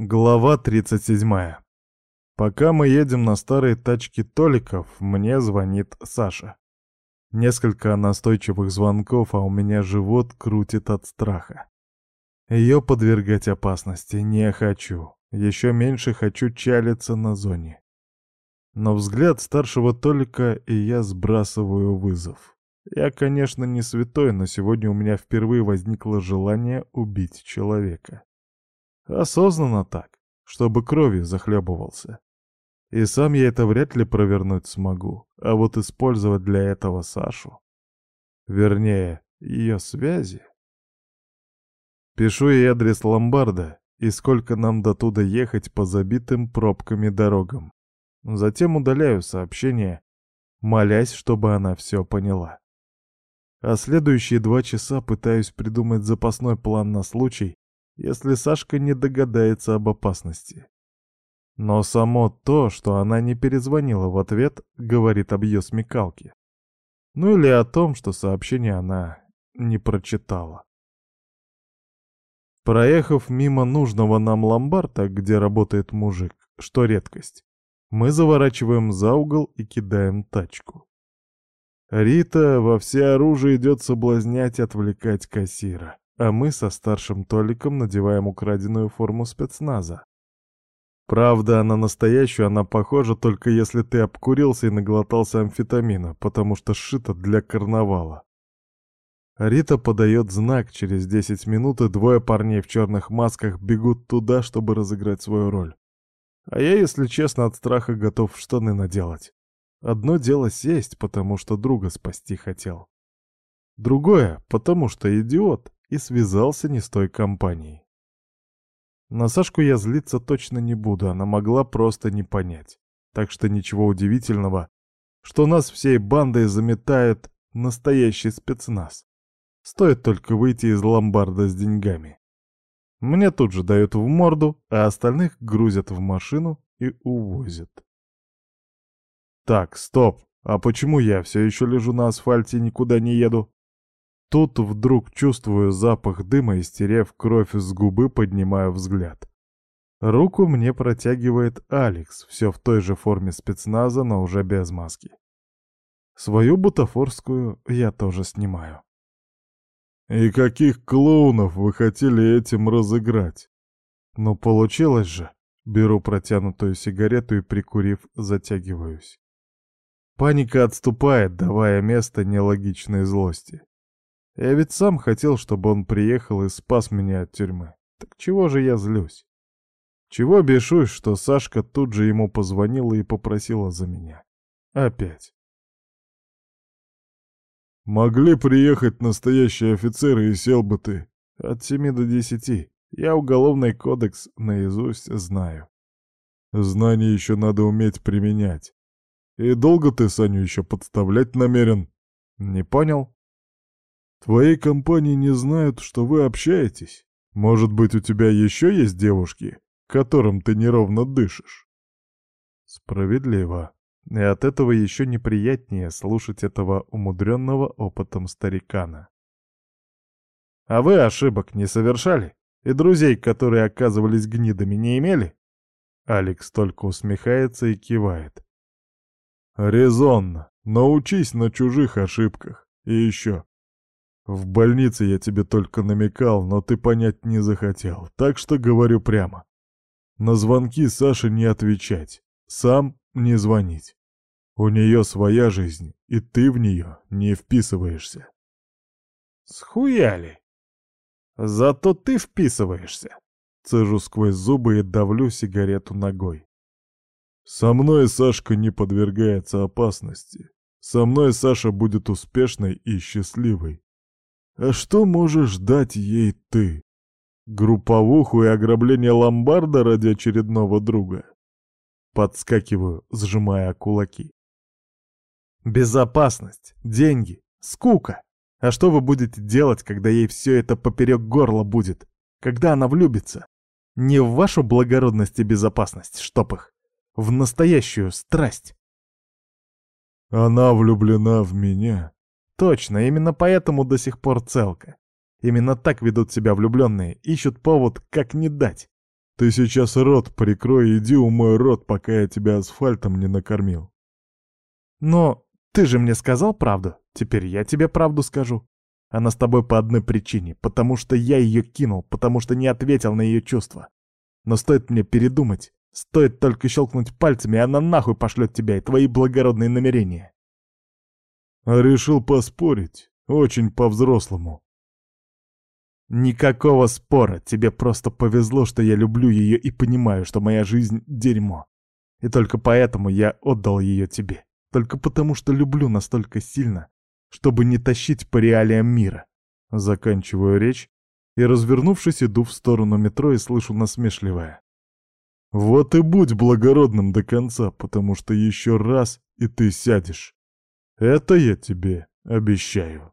Глава 37. Пока мы едем на старой тачке Толиков, мне звонит Саша. Несколько настойчивых звонков, а у меня живот крутит от страха. Ее подвергать опасности не хочу. Еще меньше хочу чалиться на зоне. Но взгляд старшего Толика, и я сбрасываю вызов. Я, конечно, не святой, но сегодня у меня впервые возникло желание убить человека. Осознанно так, чтобы кровью захлебывался. И сам я это вряд ли провернуть смогу, а вот использовать для этого Сашу. Вернее, ее связи. Пишу ей адрес ломбарда и сколько нам до туда ехать по забитым пробками дорогам. Затем удаляю сообщение, молясь, чтобы она все поняла. А следующие два часа пытаюсь придумать запасной план на случай, если Сашка не догадается об опасности. Но само то, что она не перезвонила в ответ, говорит об ее смекалке. Ну или о том, что сообщение она не прочитала. Проехав мимо нужного нам ломбарда, где работает мужик, что редкость, мы заворачиваем за угол и кидаем тачку. Рита во все оружие идет соблазнять и отвлекать кассира а мы со старшим Толиком надеваем украденную форму спецназа. Правда, она настоящую она похожа только если ты обкурился и наглотался амфетамина, потому что сшита для карнавала. Рита подает знак, через 10 минут и двое парней в черных масках бегут туда, чтобы разыграть свою роль. А я, если честно, от страха готов штаны наделать. Одно дело сесть, потому что друга спасти хотел. Другое, потому что идиот и связался не с той компанией. На Сашку я злиться точно не буду, она могла просто не понять. Так что ничего удивительного, что нас всей бандой заметает настоящий спецназ. Стоит только выйти из ломбарда с деньгами. Мне тут же дают в морду, а остальных грузят в машину и увозят. Так, стоп, а почему я все еще лежу на асфальте и никуда не еду? Тут вдруг чувствую запах дыма и, стерев кровь с губы, поднимаю взгляд. Руку мне протягивает Алекс, все в той же форме спецназа, но уже без маски. Свою бутафорскую я тоже снимаю. «И каких клоунов вы хотели этим разыграть?» «Ну, получилось же!» Беру протянутую сигарету и, прикурив, затягиваюсь. Паника отступает, давая место нелогичной злости. Я ведь сам хотел, чтобы он приехал и спас меня от тюрьмы. Так чего же я злюсь? Чего бешусь, что Сашка тут же ему позвонила и попросила за меня? Опять. Могли приехать настоящие офицеры, и сел бы ты. От семи до десяти. Я уголовный кодекс наизусть знаю. Знания еще надо уметь применять. И долго ты Саню еще подставлять намерен? Не понял? Твоей компании не знают, что вы общаетесь. Может быть, у тебя еще есть девушки, которым ты неровно дышишь?» Справедливо. И от этого еще неприятнее слушать этого умудренного опытом старикана. «А вы ошибок не совершали? И друзей, которые оказывались гнидами, не имели?» Алекс только усмехается и кивает. «Резонно. Научись на чужих ошибках. И еще. В больнице я тебе только намекал, но ты понять не захотел, так что говорю прямо. На звонки Саше не отвечать, сам не звонить. У нее своя жизнь, и ты в нее не вписываешься. Схуяли. Зато ты вписываешься. Цежу сквозь зубы и давлю сигарету ногой. Со мной Сашка не подвергается опасности. Со мной Саша будет успешной и счастливой. А что можешь дать ей ты? Групповуху и ограбление ломбарда ради очередного друга? Подскакиваю, сжимая кулаки. Безопасность, деньги, скука. А что вы будете делать, когда ей все это поперек горла будет? Когда она влюбится? Не в вашу благородность и безопасность, чтоб их. В настоящую страсть. Она влюблена в меня, Точно, именно поэтому до сих пор целка. Именно так ведут себя влюбленные, ищут повод, как не дать. Ты сейчас рот прикрой, иди умой рот, пока я тебя асфальтом не накормил. Но ты же мне сказал правду, теперь я тебе правду скажу. Она с тобой по одной причине, потому что я ее кинул, потому что не ответил на ее чувства. Но стоит мне передумать, стоит только щелкнуть пальцами, она нахуй пошлет тебя и твои благородные намерения. А решил поспорить, очень по-взрослому. Никакого спора, тебе просто повезло, что я люблю ее и понимаю, что моя жизнь — дерьмо. И только поэтому я отдал ее тебе. Только потому, что люблю настолько сильно, чтобы не тащить по реалиям мира. Заканчиваю речь и, развернувшись, иду в сторону метро и слышу насмешливое. Вот и будь благородным до конца, потому что еще раз и ты сядешь. Это я тебе обещаю.